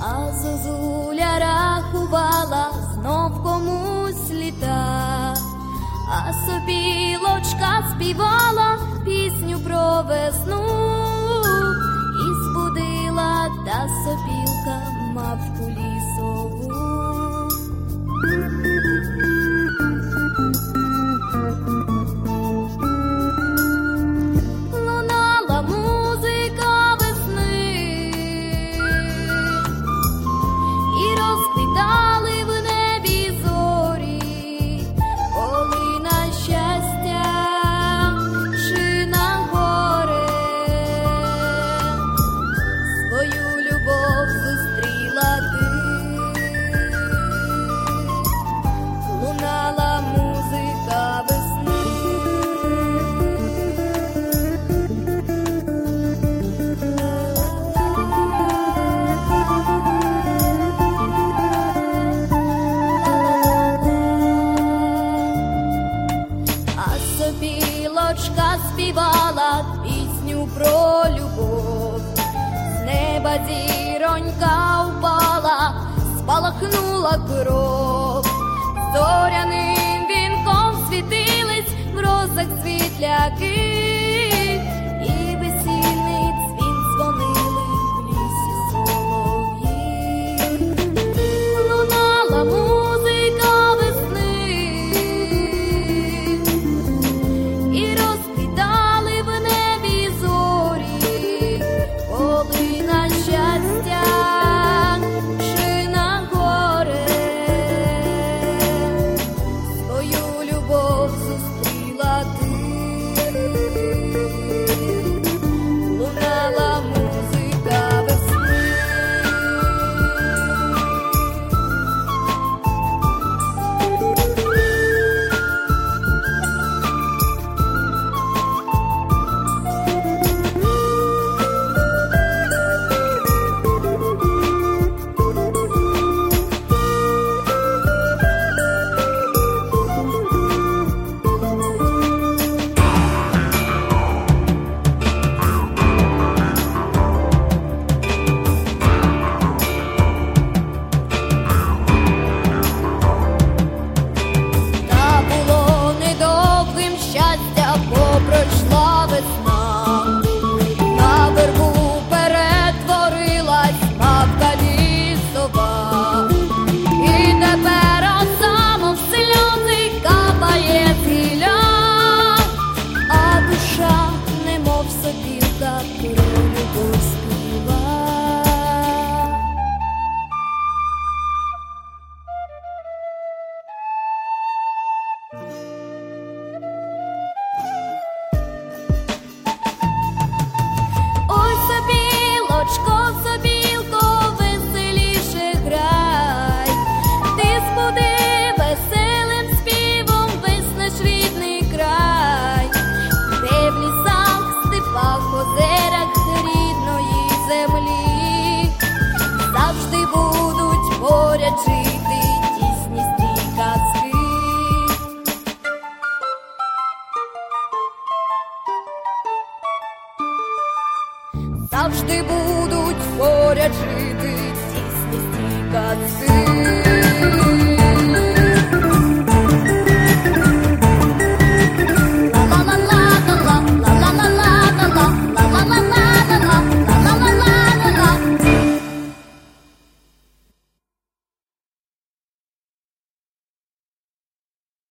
а зозуля рахувала знов комусь літа, а собі лочка співала. неба зіронька впала, спалахнула кров, зоряним вінком світились в розах світляки. завжди будуть поряд жити тісні стійкаци.